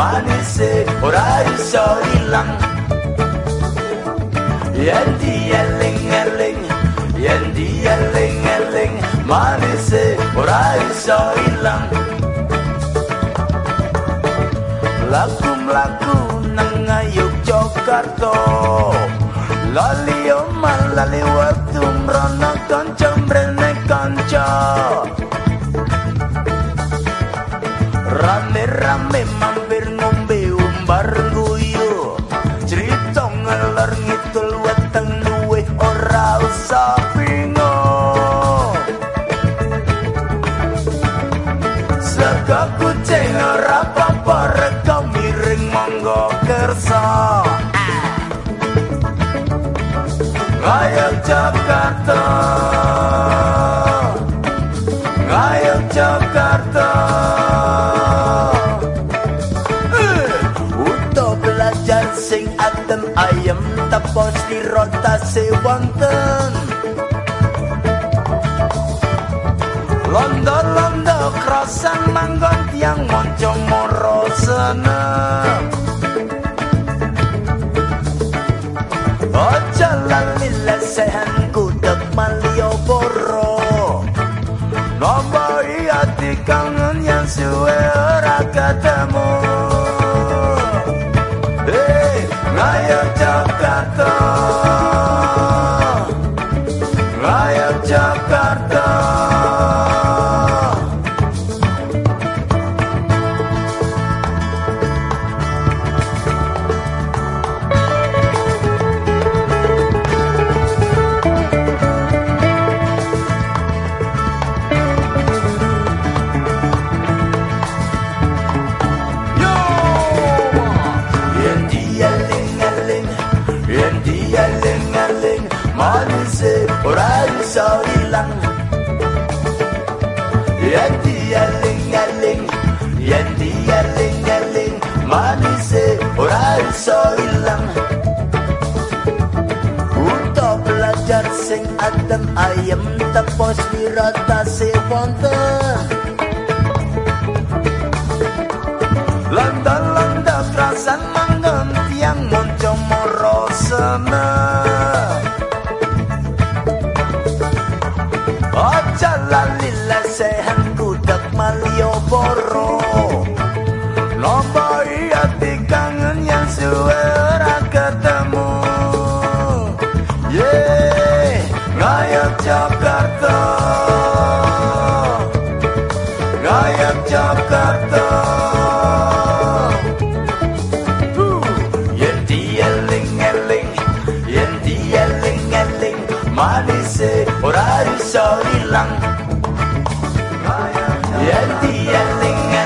amanecer, horizon hilang Yendi eling eling, yendi eling eling Amanecer, horizon hilang Laku-laku nang ayuk Jakarta Lali oman lali waktu mrono kanca mrene kanca Rame-rame mampir kersa Ayo Jakarta. Ayo Jakarta. Eh, Untuk belajar sing adem ayem Tepos di rotasi wonten Londo-londo krosan manggon tiang monco moro seneng kudek Malioboro Nomboi hati kangen yang suwe ora ketemu manis ora iso ilang. Yen dia ling-aling, yen dia ling-aling, manis ora iso ilang. Untuk belajar sing adem ayem tepos diratasi wonten. Lesehan kudak Malioboro. Nopo hati kangen yang suwe ora ketemu. Yeay, ngayap Jakarta. Ngayap Jakarta. Ora iso ilang Yeah, yeah, yeah.